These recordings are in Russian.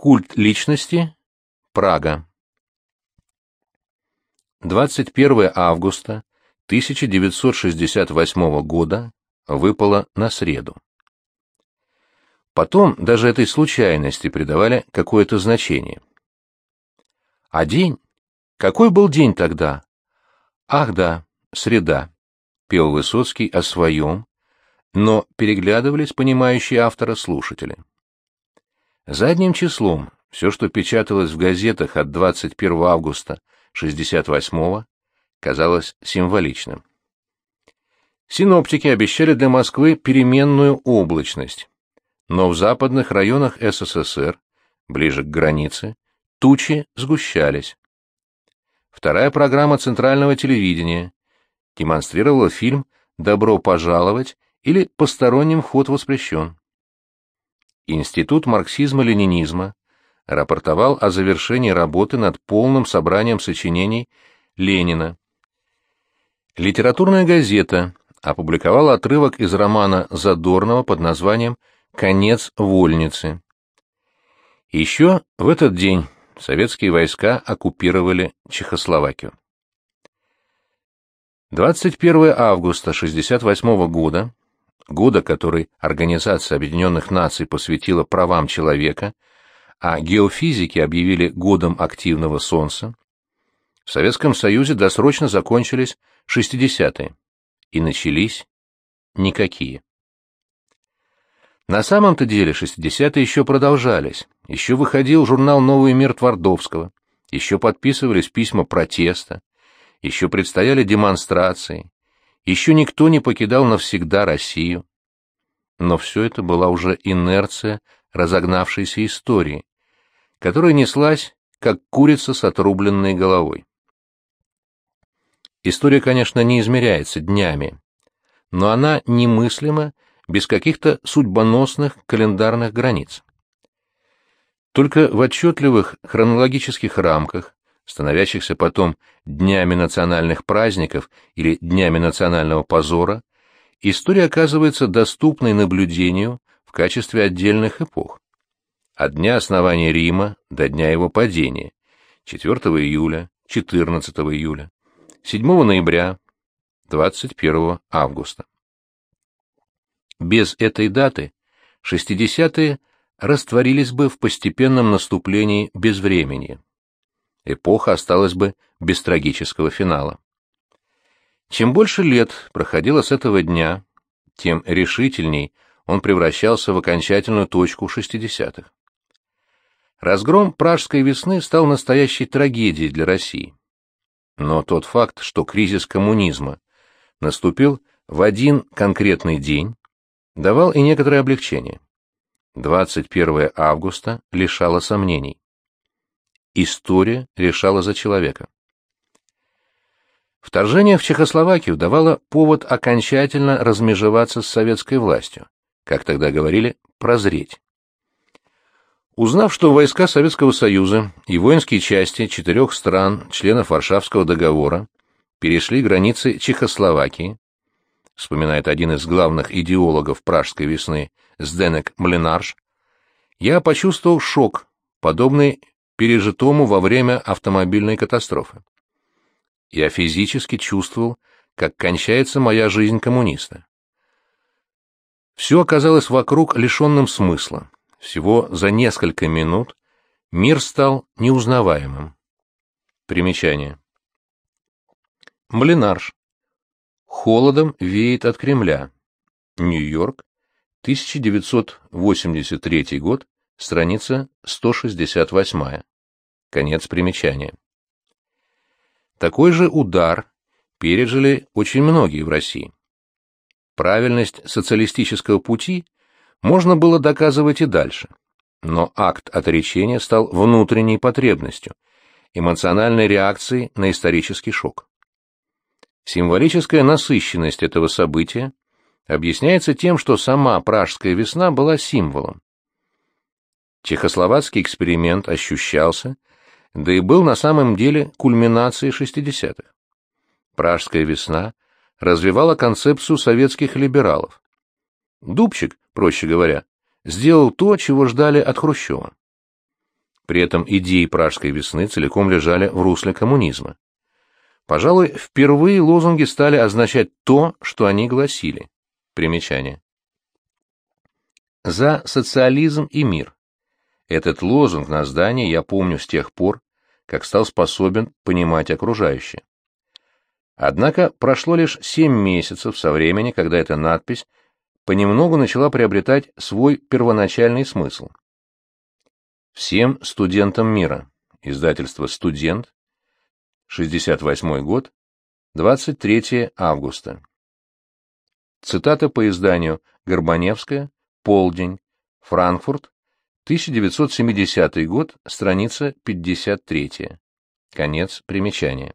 Культ личности. Прага. 21 августа 1968 года выпало на среду. Потом даже этой случайности придавали какое-то значение. А день? Какой был день тогда? Ах да, среда, пел Высоцкий о своем, но переглядывались понимающие автора слушатели. Задним числом все, что печаталось в газетах от 21 августа 68-го, казалось символичным. Синоптики обещали для Москвы переменную облачность, но в западных районах СССР, ближе к границе, тучи сгущались. Вторая программа центрального телевидения демонстрировала фильм «Добро пожаловать» или «Посторонним вход воспрещен». Институт марксизма-ленинизма рапортовал о завершении работы над полным собранием сочинений Ленина. Литературная газета опубликовала отрывок из романа Задорнова под названием «Конец вольницы». Еще в этот день советские войска оккупировали Чехословакию. 21 августа 1968 года, года, который Организация Объединенных Наций посвятила правам человека, а геофизики объявили годом активного Солнца, в Советском Союзе досрочно закончились 60-е и начались никакие. На самом-то деле 60-е еще продолжались, еще выходил журнал «Новый мир» Твардовского, еще подписывались письма протеста, еще предстояли демонстрации, еще никто не покидал навсегда Россию. Но все это была уже инерция разогнавшейся истории, которая неслась, как курица с отрубленной головой. История, конечно, не измеряется днями, но она немыслима без каких-то судьбоносных календарных границ. Только в отчетливых хронологических рамках, становящихся потом днями национальных праздников или днями национального позора, история оказывается доступной наблюдению в качестве отдельных эпох. От дня основания Рима до дня его падения, 4 июля, 14 июля, 7 ноября, 21 августа. Без этой даты 60-е растворились бы в постепенном наступлении безвремени. Эпоха осталась бы без трагического финала. Чем больше лет проходило с этого дня, тем решительней он превращался в окончательную точку 60-х. Разгром Пражской весны стал настоящей трагедией для России. Но тот факт, что кризис коммунизма наступил в один конкретный день, давал и некоторое облегчение. 21 августа лишало сомнений. История решала за человека. Вторжение в Чехословакию давало повод окончательно размежеваться с советской властью, как тогда говорили, прозреть. Узнав, что войска Советского Союза и воинские части четырех стран, членов Варшавского договора, перешли границы Чехословакии, вспоминает один из главных идеологов Пражской весны Сденек Млинарш, я почувствовал шок, подобный пережитому во время автомобильной катастрофы. Я физически чувствовал, как кончается моя жизнь коммуниста. Все оказалось вокруг лишенным смысла. Всего за несколько минут мир стал неузнаваемым. Примечание. Млинарш. Холодом веет от Кремля. Нью-Йорк, 1983 год, страница 168. Конец примечания. Такой же удар пережили очень многие в России. Правильность социалистического пути – можно было доказывать и дальше. Но акт отречения стал внутренней потребностью, эмоциональной реакцией на исторический шок. Символическая насыщенность этого события объясняется тем, что сама Пражская весна была символом. Чехословацкий эксперимент ощущался, да и был на самом деле кульминацией 60-х. Пражская весна развивала концепцию советских либералов. Дубчик проще говоря, сделал то, чего ждали от Хрущева. При этом идеи Пражской весны целиком лежали в русле коммунизма. Пожалуй, впервые лозунги стали означать то, что они гласили. Примечание. За социализм и мир. Этот лозунг на здании я помню с тех пор, как стал способен понимать окружающее. Однако прошло лишь семь месяцев со времени, когда эта надпись понемногу начала приобретать свой первоначальный смысл. Всем студентам мира. Издательство «Студент», 68 год, 23 августа. Цитата по изданию Горбаневская, Полдень, Франкфурт, 1970 год, страница 53. Конец примечания.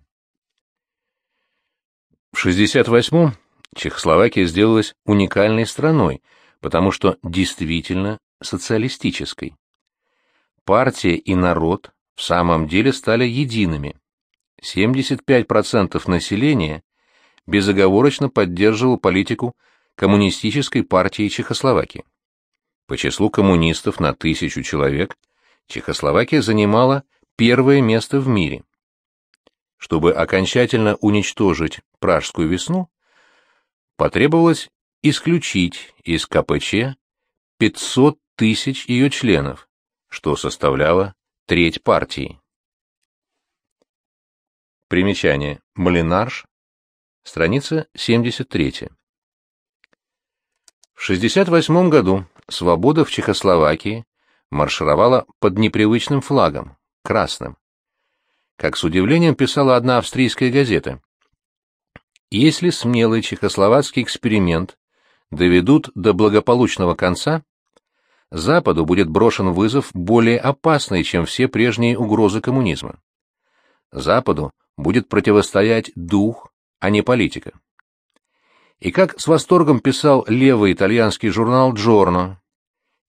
В 68-м Чехословакия сделалась уникальной страной, потому что действительно социалистической. Партия и народ в самом деле стали едиными. 75% населения безоговорочно поддерживало политику Коммунистической партии Чехословакии. По числу коммунистов на тысячу человек Чехословакия занимала первое место в мире. Чтобы окончательно уничтожить Пражскую весну, потребовалось исключить из КПЧ 500 тысяч ее членов, что составляло треть партии. Примечание. Малинарш. Страница 73. В 68 году свобода в Чехословакии маршировала под непривычным флагом, красным. Как с удивлением писала одна австрийская газета, если смелый чехословацкий эксперимент доведут до благополучного конца, Западу будет брошен вызов более опасный, чем все прежние угрозы коммунизма. Западу будет противостоять дух, а не политика. И как с восторгом писал левый итальянский журнал «Джорно»,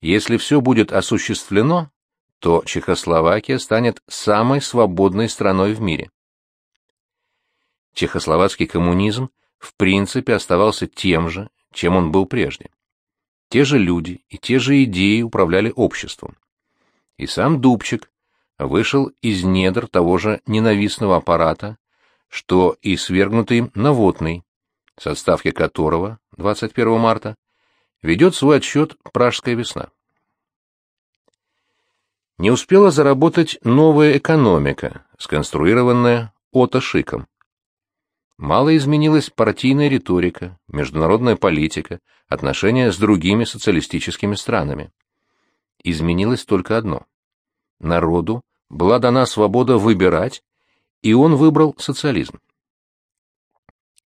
если все будет осуществлено, то Чехословакия станет самой свободной страной в мире. Чехословацкий коммунизм в принципе оставался тем же, чем он был прежде. Те же люди и те же идеи управляли обществом. И сам Дубчик, вышел из недр того же ненавистного аппарата, что и свергнутый Наводный, с которого 21 марта ведет свой отсчет «Пражская весна». Не успела заработать новая экономика, сконструированная Ото Шиком. Мало изменилась партийная риторика, международная политика, отношения с другими социалистическими странами. Изменилось только одно народу была дана свобода выбирать, и он выбрал социализм.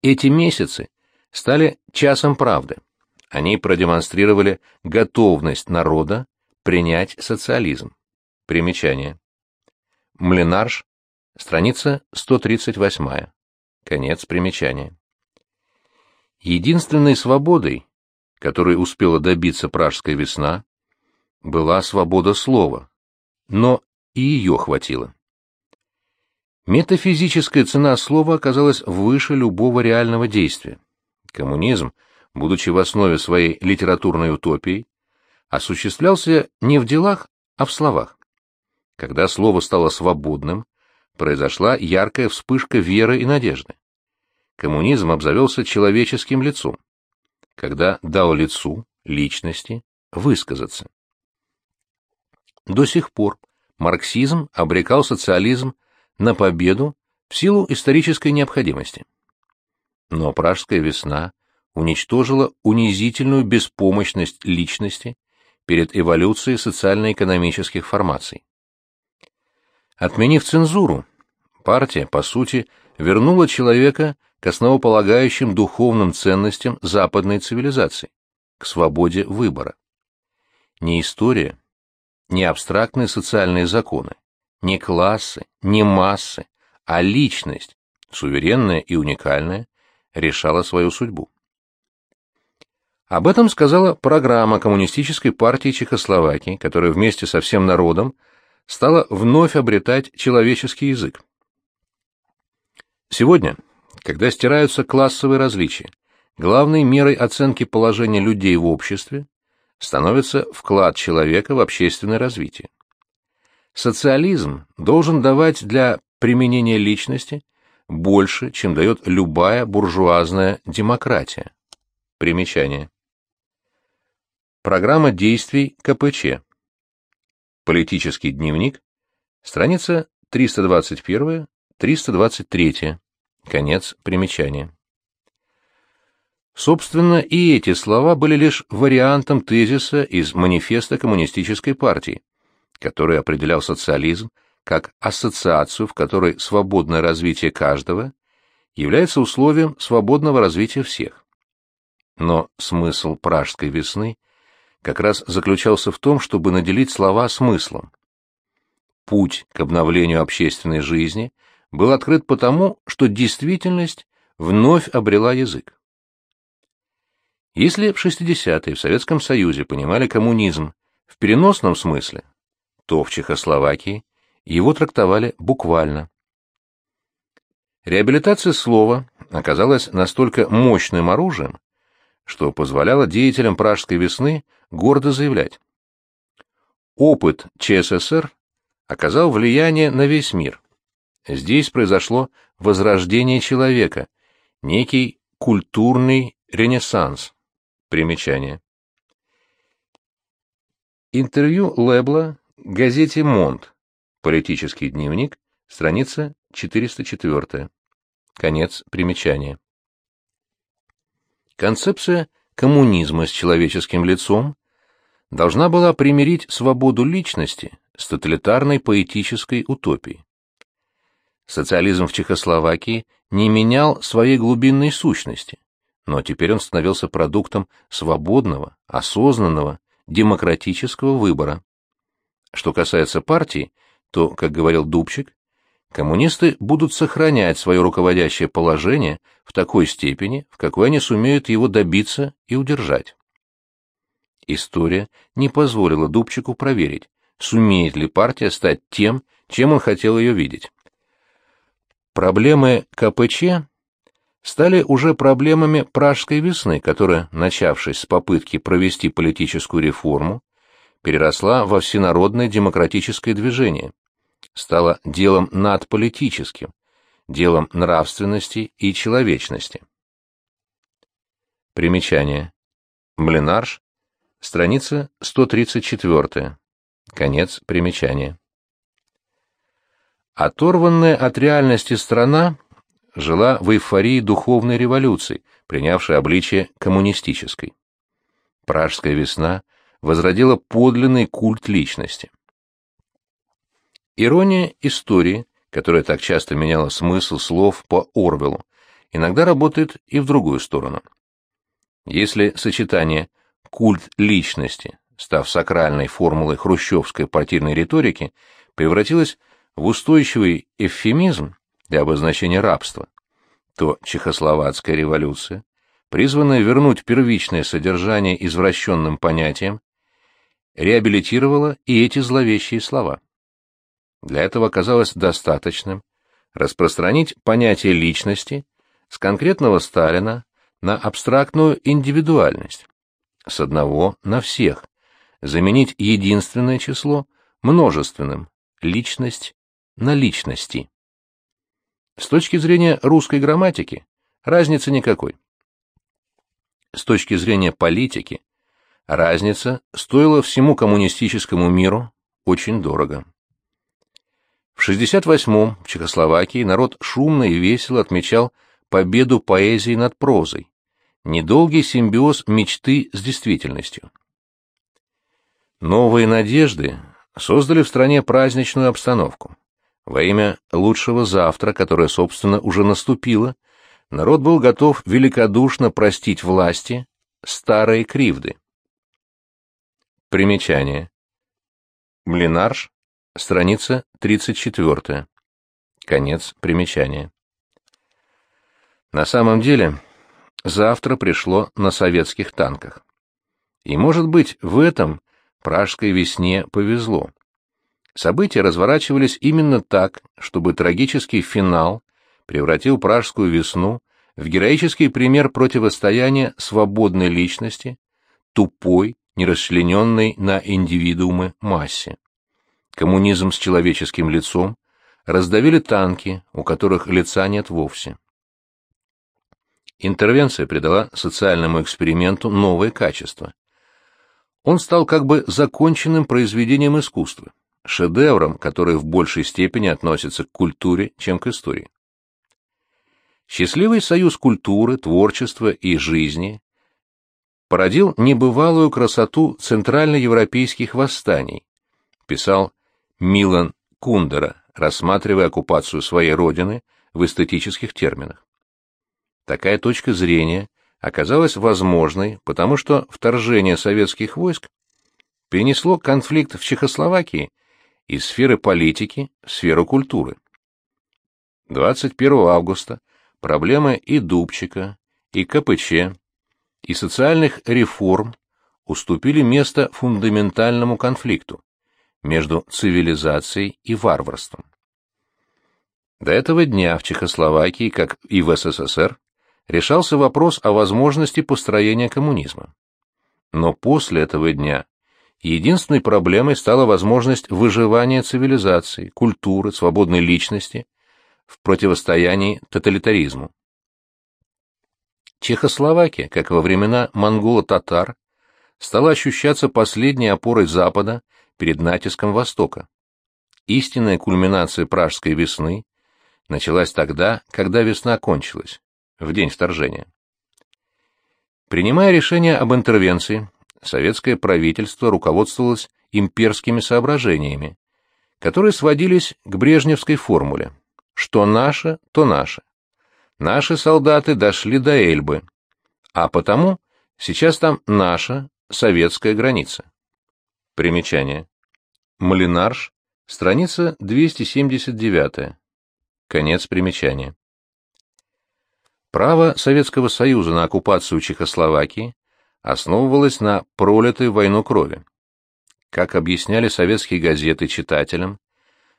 Эти месяцы стали часом правды. Они продемонстрировали готовность народа принять социализм. Примечание. Млинарш, страница 138. Конец примечания. Единственной свободой, которой успела добиться пражская весна, была свобода слова, но и ее хватило. Метафизическая цена слова оказалась выше любого реального действия. Коммунизм, будучи в основе своей литературной утопией, осуществлялся не в делах, а в словах. Когда слово стало свободным, произошла яркая вспышка веры и надежды. Коммунизм обзавелся человеческим лицом, когда дал лицу, личности, высказаться. До сих пор марксизм обрекал социализм на победу в силу исторической необходимости. Но Пражская весна уничтожила унизительную беспомощность личности перед эволюцией социально-экономических формаций. Отменив цензуру, партия, по сути, вернула человека к основополагающим духовным ценностям западной цивилизации, к свободе выбора. Не история, не абстрактные социальные законы, не классы, не массы, а личность, суверенная и уникальная, решала свою судьбу. Об этом сказала программа Коммунистической партии Чехословакии, которая вместе со всем народом стала вновь обретать человеческий язык. Сегодня, когда стираются классовые различия, главной мерой оценки положения людей в обществе становится вклад человека в общественное развитие. Социализм должен давать для применения личности больше, чем дает любая буржуазная демократия. Примечание. Программа действий КПЧ. Политический дневник. Страница 321-323. Конец примечания. Собственно, и эти слова были лишь вариантом тезиса из манифеста коммунистической партии, который определял социализм как ассоциацию, в которой свободное развитие каждого является условием свободного развития всех. Но смысл пражской весны как раз заключался в том, чтобы наделить слова смыслом. Путь к обновлению общественной жизни был открыт потому, что действительность вновь обрела язык. Если в 60-е в Советском Союзе понимали коммунизм в переносном смысле, то в Чехословакии его трактовали буквально. Реабилитация слова оказалась настолько мощным оружием, что позволяло деятелям Пражской весны гордо заявлять. Опыт ЧССР оказал влияние на весь мир. Здесь произошло возрождение человека, некий культурный ренессанс. Примечание. Интервью Лебла газете «Монт». Политический дневник. Страница 404. Конец примечания. Концепция коммунизма с человеческим лицом должна была примирить свободу личности с тоталитарной поэтической утопией. Социализм в Чехословакии не менял своей глубинной сущности но теперь он становился продуктом свободного, осознанного, демократического выбора. Что касается партии, то, как говорил Дубчик, коммунисты будут сохранять свое руководящее положение в такой степени, в какой они сумеют его добиться и удержать. История не позволила Дубчику проверить, сумеет ли партия стать тем, чем он хотел ее видеть. Проблемы КПЧ стали уже проблемами Пражской весны, которая, начавшись с попытки провести политическую реформу, переросла во всенародное демократическое движение, стала делом надполитическим, делом нравственности и человечности. Примечание. Блинарш, страница 134. Конец примечания. Оторванная от реальности страна жила в эйфории духовной революции, принявшей обличие коммунистической. Пражская весна возродила подлинный культ личности. Ирония истории, которая так часто меняла смысл слов по Орвелу, иногда работает и в другую сторону. Если сочетание «культ личности», став сакральной формулой хрущевской партийной риторики, превратилось в устойчивый эвфемизм, для обозначения рабства, то Чехословацкая революция, призванная вернуть первичное содержание извращенным понятиям, реабилитировала и эти зловещие слова. Для этого оказалось достаточным распространить понятие личности с конкретного Сталина на абстрактную индивидуальность, с одного на всех, заменить единственное число множественным, личность на личности. С точки зрения русской грамматики разницы никакой. С точки зрения политики разница стоила всему коммунистическому миру очень дорого. В 68-м в Чехословакии народ шумно и весело отмечал победу поэзии над прозой, недолгий симбиоз мечты с действительностью. Новые надежды создали в стране праздничную обстановку. Во имя лучшего завтра, которое, собственно, уже наступило, народ был готов великодушно простить власти старые кривды. Примечание. Блинарш, страница 34. Конец примечания. На самом деле, завтра пришло на советских танках. И, может быть, в этом пражской весне повезло. События разворачивались именно так, чтобы трагический финал превратил пражскую весну в героический пример противостояния свободной личности, тупой, нерасчлененной на индивидуумы массе. коммунизм с человеческим лицом, раздавили танки, у которых лица нет вовсе. Интервенция придала социальному эксперименту новое качество. Он стал как бы законченным произведением искусства, шедевром, который в большей степени относится к культуре, чем к истории. Счастливый союз культуры, творчества и жизни породил небывалую красоту центральноевропейских восстаний, писал Милан Кундера, рассматривая оккупацию своей родины в эстетических терминах. Такая точка зрения оказалась возможной, потому что вторжение советских войск перенесло конфликт в Чехословакии из сферы политики в сферу культуры. 21 августа проблемы и Дубчика, и КПЧ, и социальных реформ уступили место фундаментальному конфликту между цивилизацией и варварством. До этого дня в Чехословакии, как и в СССР, решался вопрос о возможности построения коммунизма. Но после этого дня единственной проблемой стала возможность выживания цивилизации, культуры, свободной личности в противостоянии тоталитаризму. Чехословакия, как во времена монголо-татар, стала ощущаться последней опорой Запада перед натиском Востока. Истинная кульминация пражской весны началась тогда, когда весна кончилась в день вторжения. Принимая решение об интервенции, советское правительство руководствовалось имперскими соображениями, которые сводились к брежневской формуле «что наше, то наше». Наши солдаты дошли до Эльбы, а потому сейчас там наша советская граница. Примечание. Малинарш, страница 279. Конец примечания. Право Советского Союза на оккупацию Чехословакии основывалось на пролитой войну крови. Как объясняли советские газеты читателям,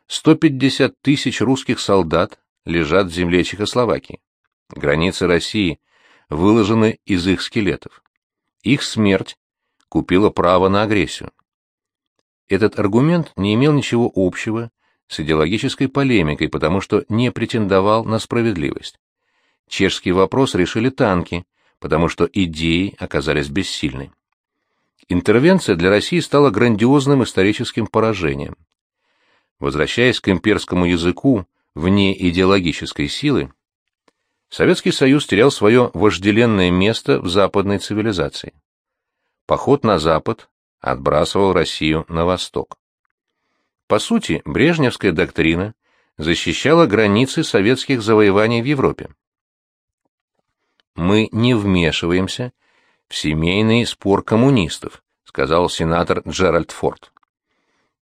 150 тысяч русских солдат лежат в земле Чехословакии. Границы России выложены из их скелетов. Их смерть купила право на агрессию. Этот аргумент не имел ничего общего с идеологической полемикой, потому что не претендовал на справедливость. Чешский вопрос решили танки, потому что идеи оказались бессильны. Интервенция для России стала грандиозным историческим поражением. Возвращаясь к имперскому языку вне идеологической силы, Советский Союз терял свое вожделенное место в западной цивилизации. Поход на запад отбрасывал Россию на восток. По сути, брежневская доктрина защищала границы советских завоеваний в Европе мы не вмешиваемся в семейный спор коммунистов, сказал сенатор Джеральд Форд.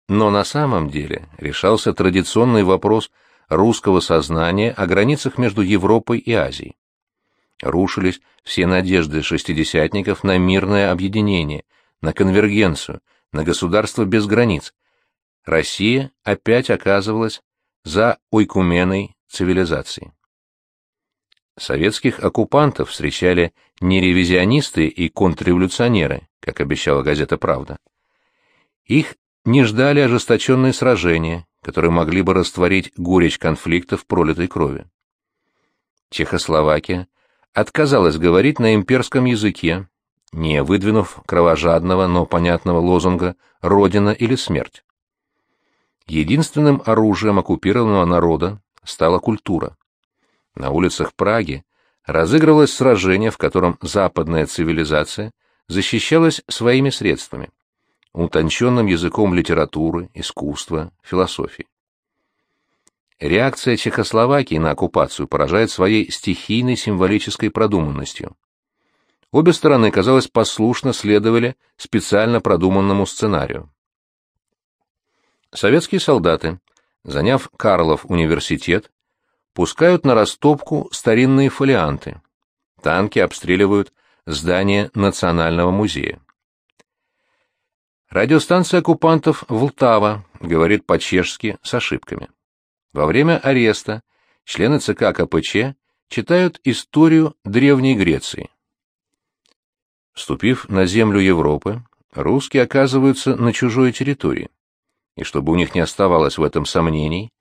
Но на самом деле решался традиционный вопрос русского сознания о границах между Европой и Азией. Рушились все надежды шестидесятников на мирное объединение, на конвергенцию, на государство без границ. Россия опять оказывалась за ойкуменой цивилизации советских оккупантов встречали не ревизионисты и контрреволюционеры, как обещала газета «Правда». Их не ждали ожесточенные сражения, которые могли бы растворить горечь конфликта в пролитой крови. Чехословакия отказалась говорить на имперском языке, не выдвинув кровожадного, но понятного лозунга «Родина или смерть». Единственным оружием оккупированного народа стала культура. На улицах Праги разыгрывалось сражение, в котором западная цивилизация защищалась своими средствами, утонченным языком литературы, искусства, философии. Реакция Чехословакии на оккупацию поражает своей стихийной символической продуманностью. Обе стороны, казалось, послушно следовали специально продуманному сценарию. Советские солдаты, заняв Карлов университет, пускают на растопку старинные фолианты. Танки обстреливают здание Национального музея. Радиостанция оккупантов «Влтава» говорит по-чешски с ошибками. Во время ареста члены ЦК КПЧ читают историю Древней Греции. Вступив на землю Европы, русские оказываются на чужой территории. и чтобы у них не оставалось в этом сомнений,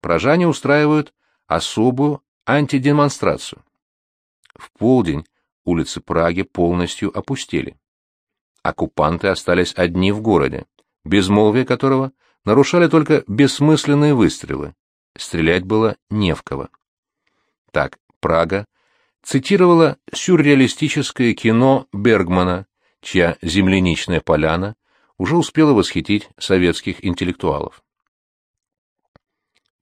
прожане устраивают особую антидемонстрацию. В полдень улицы Праги полностью опустели. Оккупанты остались одни в городе, безмолвие которого нарушали только бессмысленные выстрелы. Стрелять было не в кого. Так, Прага цитировала сюрреалистическое кино Бергмана, чья «Земляничная поляна» уже успела восхитить советских интеллектуалов.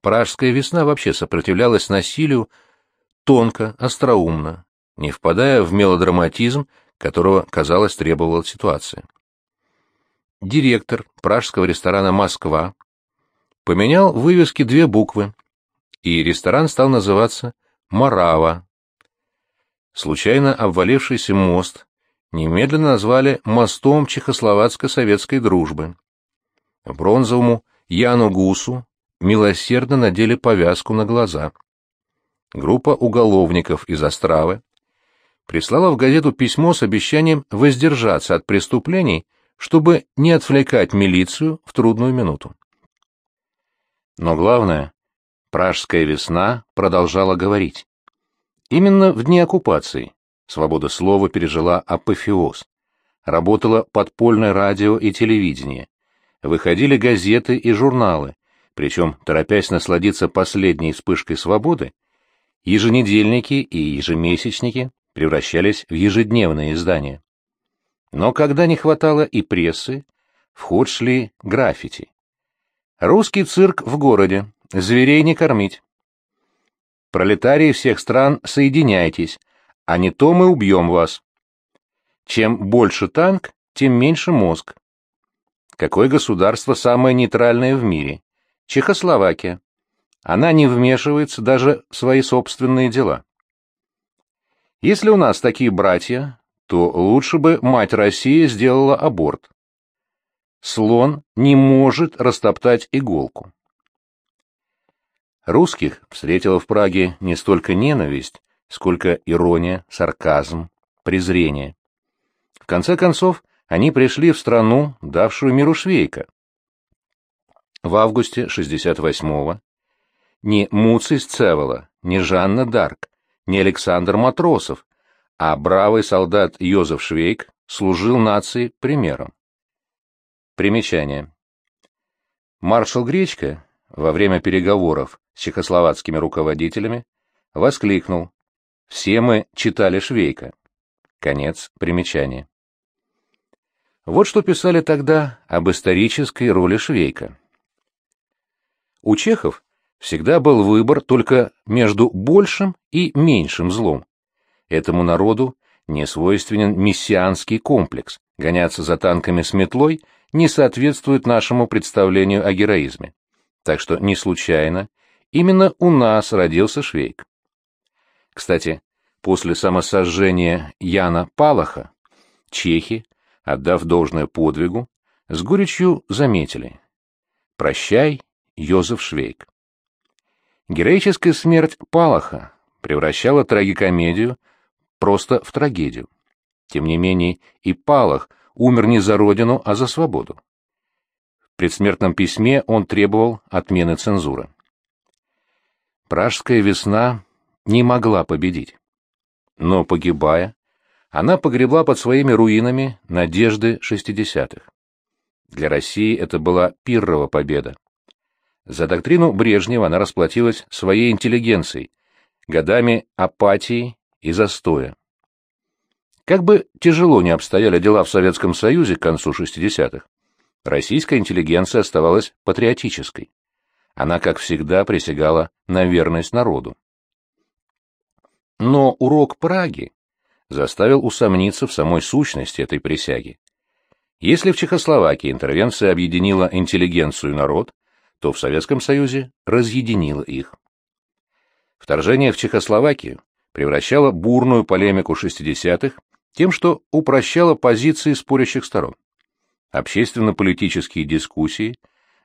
Пражская весна вообще сопротивлялась насилию тонко, остроумно, не впадая в мелодраматизм, которого, казалось, требовала ситуация. Директор пражского ресторана «Москва» поменял в вывеске две буквы, и ресторан стал называться «Марава». Случайно обвалившийся мост немедленно назвали мостом чехословацко-советской дружбы. Бронзовому Яну Гусу милосердно надели повязку на глаза. Группа уголовников из Остравы прислала в газету письмо с обещанием воздержаться от преступлений, чтобы не отвлекать милицию в трудную минуту. Но главное, пражская весна продолжала говорить. Именно в дни оккупации свобода слова пережила апофеоз. Работало подпольное радио и телевидение. Выходили газеты и журналы, причем, торопясь насладиться последней вспышкой свободы, еженедельники и ежемесячники превращались в ежедневные издания. Но когда не хватало и прессы, в ход шли граффити. Русский цирк в городе, зверей не кормить. Пролетарии всех стран, соединяйтесь, а не то мы убьем вас. Чем больше танк, тем меньше мозг. Какое государство самое нейтральное в мире? Чехословакия. Она не вмешивается даже в свои собственные дела. Если у нас такие братья, то лучше бы мать России сделала аборт. Слон не может растоптать иголку. Русских встретила в Праге не столько ненависть, сколько ирония, сарказм, презрение. В конце концов, они пришли в страну, давшую миру Швейка. В августе 68-го не Муций Сцевола, не Жанна Дарк, не Александр Матросов, а бравый солдат Йозеф Швейк служил нации примером. Примечание. Маршал Гречка во время переговоров с чехословацкими руководителями воскликнул «Все мы читали Швейка». Конец примечания. Вот что писали тогда об исторической роли Швейка. У чехов всегда был выбор только между большим и меньшим злом. Этому народу не свойственен мессианский комплекс, гоняться за танками с метлой не соответствует нашему представлению о героизме. Так что не случайно именно у нас родился Швейк. Кстати, после самосожжения Яна Палаха чехи, отдав должное подвигу, с горечью заметили «Прощай, Йозеф Швейк». Героическая смерть Палаха превращала трагикомедию просто в трагедию. Тем не менее, и Палах умер не за родину, а за свободу. В предсмертном письме он требовал отмены цензуры. Пражская весна не могла победить. Но, погибая, она погребла под своими руинами надежды шестидесятых. Для России это была пиррова победа. За доктрину Брежнева она расплатилась своей интеллигенцией, годами апатии и застоя. Как бы тяжело ни обстояли дела в Советском Союзе к концу 60-х, российская интеллигенция оставалась патриотической. Она, как всегда, присягала на верность народу. Но урок Праги заставил усомниться в самой сущности этой присяги. Если в Чехословакии интервенция объединила интеллигенцию и народ, то в Советском Союзе разъединила их. Вторжение в Чехословакию превращало бурную полемику 60-х тем, что упрощало позиции спорящих сторон. Общественно-политические дискуссии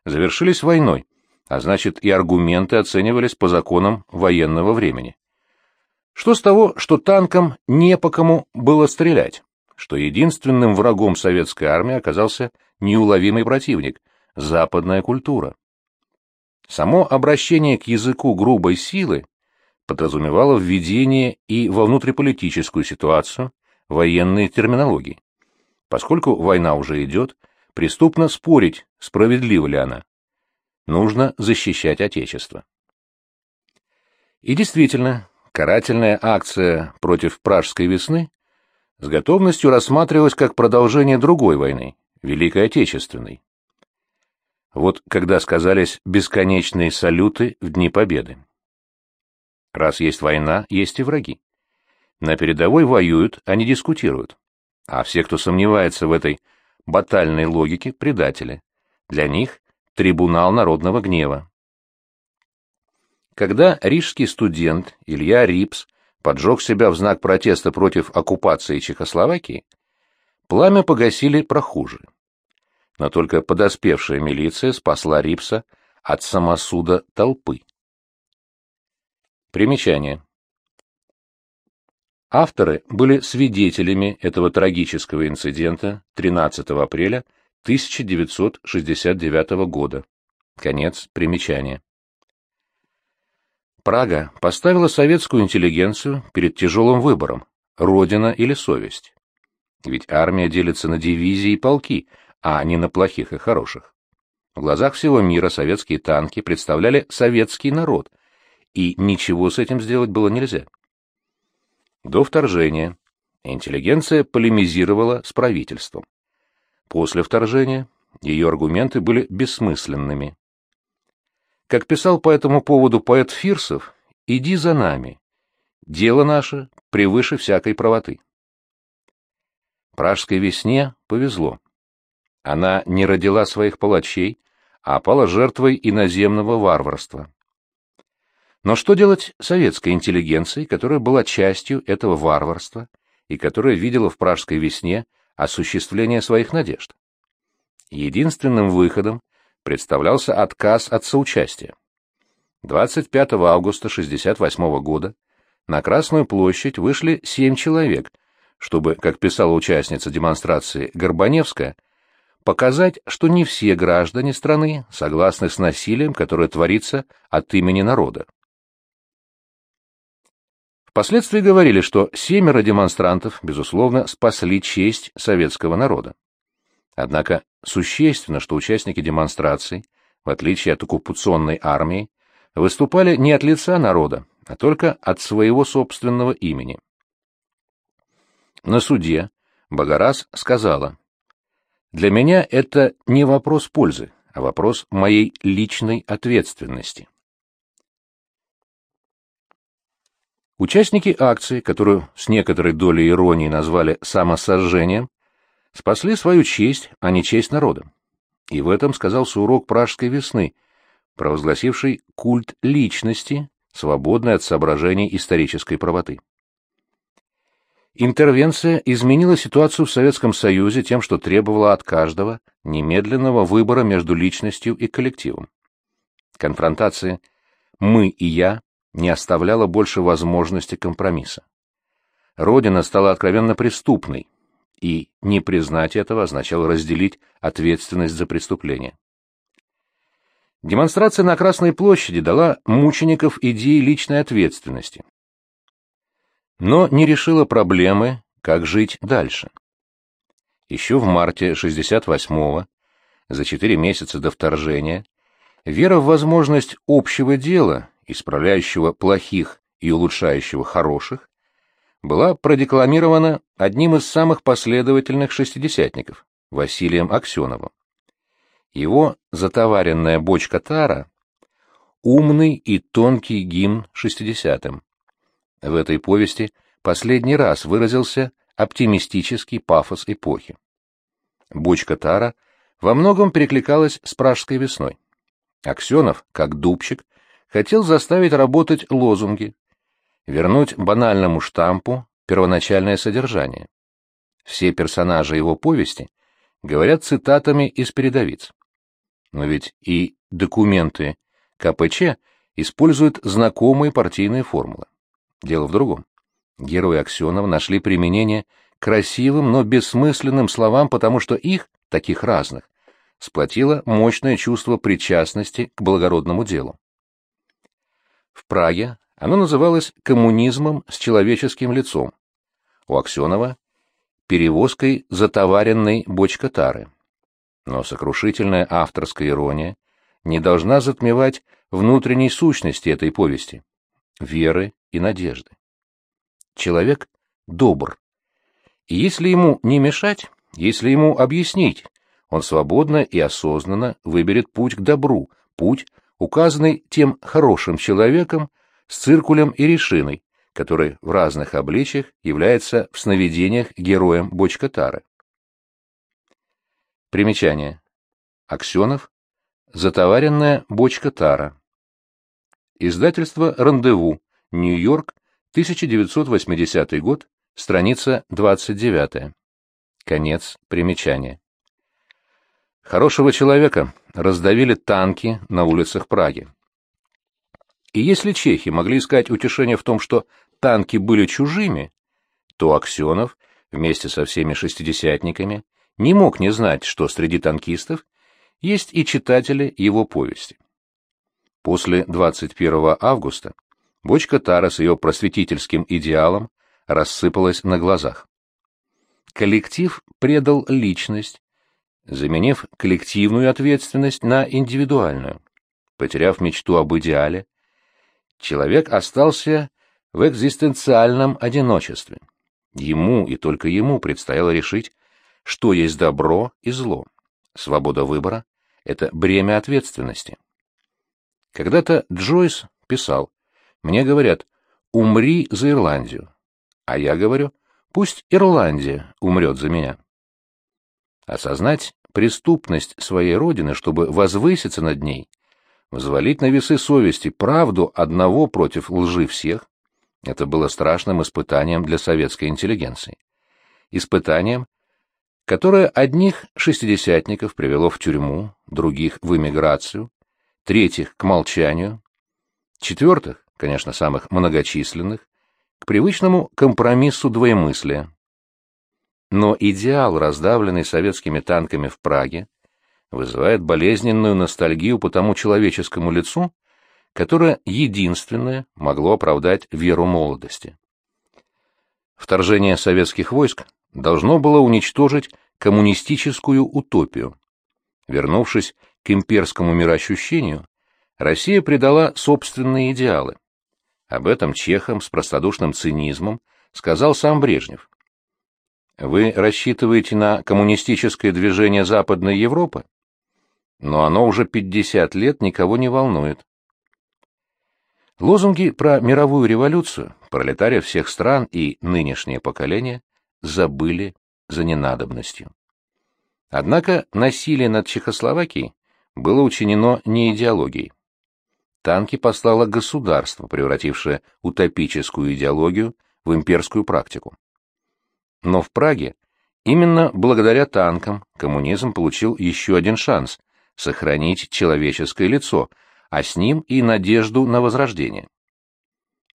завершились войной, а значит и аргументы оценивались по законам военного времени. Что с того, что танкам не по кому было стрелять, что единственным врагом советской армии оказался неуловимый противник, западная культура. Само обращение к языку грубой силы подразумевало введение и во внутриполитическую ситуацию военной терминологии. Поскольку война уже идет, преступно спорить, справедлива ли она. Нужно защищать Отечество. И действительно, карательная акция против Пражской весны с готовностью рассматривалась как продолжение другой войны, Великой Отечественной. Вот когда сказались бесконечные салюты в Дни Победы. Раз есть война, есть и враги. На передовой воюют, а не дискутируют. А все, кто сомневается в этой батальной логике, предатели. Для них трибунал народного гнева. Когда рижский студент Илья Рипс поджег себя в знак протеста против оккупации Чехословакии, пламя погасили прохожие. Но только подоспевшая милиция спасла Рипса от самосуда толпы. Примечание. Авторы были свидетелями этого трагического инцидента 13 апреля 1969 года. Конец примечания. Прага поставила советскую интеллигенцию перед тяжелым выбором – родина или совесть. Ведь армия делится на дивизии и полки, а не на плохих и хороших. В глазах всего мира советские танки представляли советский народ, и ничего с этим сделать было нельзя. До вторжения интеллигенция полемизировала с правительством. После вторжения ее аргументы были бессмысленными. Как писал по этому поводу поэт Фирсов, «Иди за нами. Дело наше превыше всякой правоты». Пражской весне повезло. Она не родила своих палачей, а пала жертвой иноземного варварства. Но что делать советской интеллигенции, которая была частью этого варварства и которая видела в пражской весне осуществление своих надежд? Единственным выходом представлялся отказ от соучастия. 25 августа 1968 года на Красную площадь вышли семь человек, чтобы, как писала участница демонстрации Горбаневская, показать, что не все граждане страны согласны с насилием, которое творится от имени народа. Впоследствии говорили, что семеро демонстрантов, безусловно, спасли честь советского народа. Однако существенно, что участники демонстраций, в отличие от оккупационной армии, выступали не от лица народа, а только от своего собственного имени. На суде Багарас сказала, «Для меня это не вопрос пользы, а вопрос моей личной ответственности». Участники акции, которую с некоторой долей иронии назвали самосожжением, спасли свою честь, а не честь народа. И в этом сказался урок пражской весны, провозгласивший культ личности, свободный от соображений исторической правоты. Интервенция изменила ситуацию в Советском Союзе тем, что требовала от каждого немедленного выбора между личностью и коллективом. Конфронтация «мы» и «я» не оставляла больше возможности компромисса. Родина стала откровенно преступной, и не признать этого означало разделить ответственность за преступление. Демонстрация на Красной площади дала мучеников идеи личной ответственности, но не решила проблемы, как жить дальше. Еще в марте 68-го, за четыре месяца до вторжения, вера в возможность общего дела, исправляющего плохих и улучшающего хороших, была продекламирована одним из самых последовательных шестидесятников, Василием Аксеновым. Его затоваренная бочка тара — умный и тонкий гимн шестидесятым. В этой повести последний раз выразился оптимистический пафос эпохи. Бочка тара во многом перекликалась с пражской весной. Аксенов, как дубчик, хотел заставить работать лозунги, вернуть банальному штампу первоначальное содержание. Все персонажи его повести говорят цитатами из передовиц. Но ведь и документы КПЧ используют знакомые партийные формулы. Дело в другом. Герои Аксенова нашли применение красивым, но бессмысленным словам, потому что их, таких разных, сплотило мощное чувство причастности к благородному делу. В Праге оно называлось коммунизмом с человеческим лицом. У Аксенова – перевозкой затоваренной бочкотары. Но сокрушительная авторская ирония не должна затмевать внутренней сущности этой повести – веры и надежды. Человек добр. И если ему не мешать, если ему объяснить, он свободно и осознанно выберет путь к добру, путь, указанный тем хорошим человеком с циркулем и решиной, который в разных обличиях является в сновидениях героем Бочкотара. Примечание. Аксенов. Затоваренная бочка тара. Издательство «Рандеву», Нью-Йорк, 1980 год, страница 29. Конец примечания. Хорошего человека раздавили танки на улицах Праги. И если чехи могли искать утешение в том, что танки были чужими, то Аксенов вместе со всеми шестидесятниками не мог не знать, что среди танкистов есть и читатели его повести. После 21 августа бочка Тара с ее просветительским идеалом рассыпалась на глазах. Коллектив предал личность, заменив коллективную ответственность на индивидуальную. Потеряв мечту об идеале, человек остался в экзистенциальном одиночестве. Ему и только ему предстояло решить, что есть добро и зло. Свобода выбора — это бремя ответственности. Когда-то Джойс писал, «Мне говорят, умри за Ирландию». А я говорю, пусть Ирландия умрет за меня. Осознать преступность своей родины, чтобы возвыситься над ней, взвалить на весы совести правду одного против лжи всех, это было страшным испытанием для советской интеллигенции. Испытанием, которое одних шестидесятников привело в тюрьму, других в эмиграцию, третьих к молчанию, четвертых, конечно, самых многочисленных, к привычному компромиссу двоемыслия. Но идеал, раздавленный советскими танками в Праге, вызывает болезненную ностальгию по тому человеческому лицу, которое единственное могло оправдать веру молодости. Вторжение советских войск должно было уничтожить коммунистическую утопию. Вернувшись к имперскому мироощущению, Россия предала собственные идеалы. Об этом чехам с простодушным цинизмом сказал сам Брежнев. Вы рассчитываете на коммунистическое движение Западной Европы? Но оно уже 50 лет никого не волнует. Лозунги про мировую революцию пролетариев всех стран и нынешнее поколение забыли за ненадобностью. Однако насилие над Чехословакией было учинено не идеологией. Танки послало государство, превратившее утопическую идеологию в имперскую практику. Но в Праге именно благодаря танкам коммунизм получил еще один шанс сохранить человеческое лицо, а с ним и надежду на возрождение.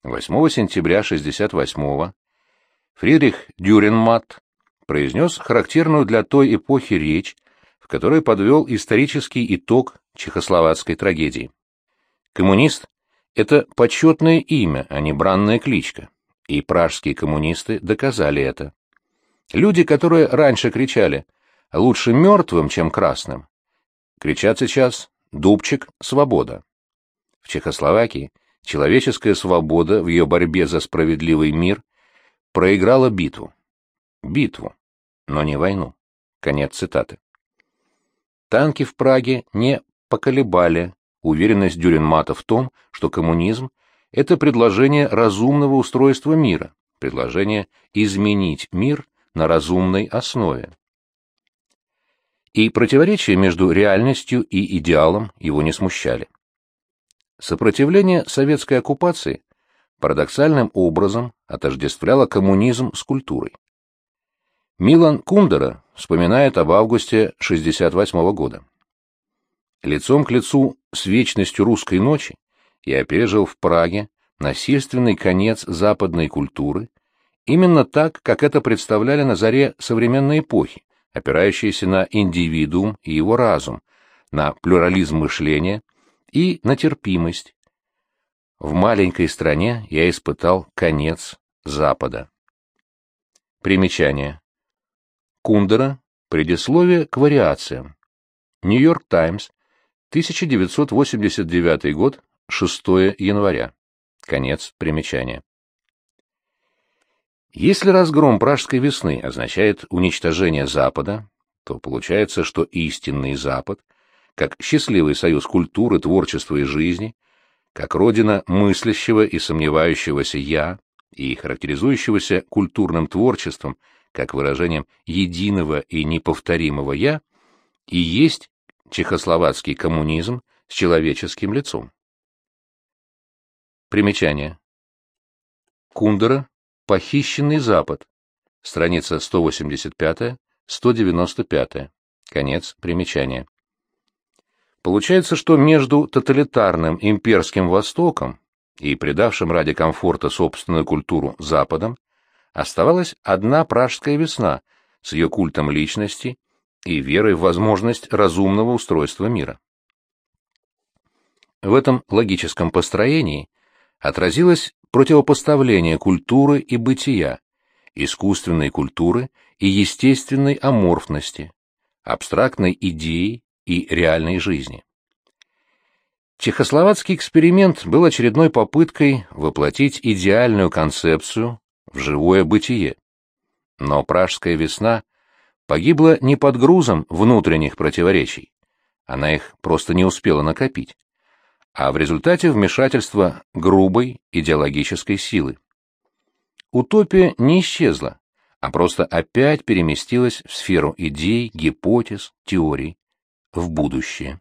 8 сентября 1968 Фридрих Дюренмат произнес характерную для той эпохи речь, в которой подвел исторический итог чехословацкой трагедии. Коммунист — это почетное имя, а не бранная кличка, и пражские коммунисты доказали это. Люди, которые раньше кричали «лучше мертвым, чем красным», кричат сейчас «Дубчик, свобода». В Чехословакии человеческая свобода в ее борьбе за справедливый мир проиграла битву. Битву, но не войну. Конец цитаты. Танки в Праге не поколебали уверенность Дюренмата в том, что коммунизм — это предложение разумного устройства мира, предложение изменить мир на разумной основе. И противоречия между реальностью и идеалом его не смущали. Сопротивление советской оккупации парадоксальным образом отождествляло коммунизм с культурой. Милан Кундера вспоминает об августе 68 года. Лицом к лицу с вечностью русской ночи я пережил в Праге насильственный конец западной культуры, именно так, как это представляли на заре современной эпохи, опирающиеся на индивидуум и его разум, на плюрализм мышления и на терпимость. В маленькой стране я испытал конец Запада. Примечание. Кундера. Предисловие к вариациям. Нью-Йорк Таймс. 1989 год. 6 января. Конец примечания. Если разгром Пражской весны означает уничтожение Запада, то получается, что истинный Запад, как счастливый союз культуры, творчества и жизни, как родина мыслящего и сомневающегося «я» и характеризующегося культурным творчеством, как выражением единого и неповторимого «я», и есть чехословацкий коммунизм с человеческим лицом. Примечание. Кундера Похищенный Запад. Страница 185-195. Конец примечания. Получается, что между тоталитарным имперским Востоком и предавшим ради комфорта собственную культуру Западом оставалась одна пражская весна с ее культом личности и верой в возможность разумного устройства мира. В этом логическом построении отразилось противопоставление культуры и бытия, искусственной культуры и естественной аморфности, абстрактной идеи и реальной жизни. Чехословацкий эксперимент был очередной попыткой воплотить идеальную концепцию в живое бытие. Но пражская весна погибла не под грузом внутренних противоречий, она их просто не успела накопить а в результате вмешательства грубой идеологической силы. Утопия не исчезла, а просто опять переместилась в сферу идей, гипотез, теорий, в будущее.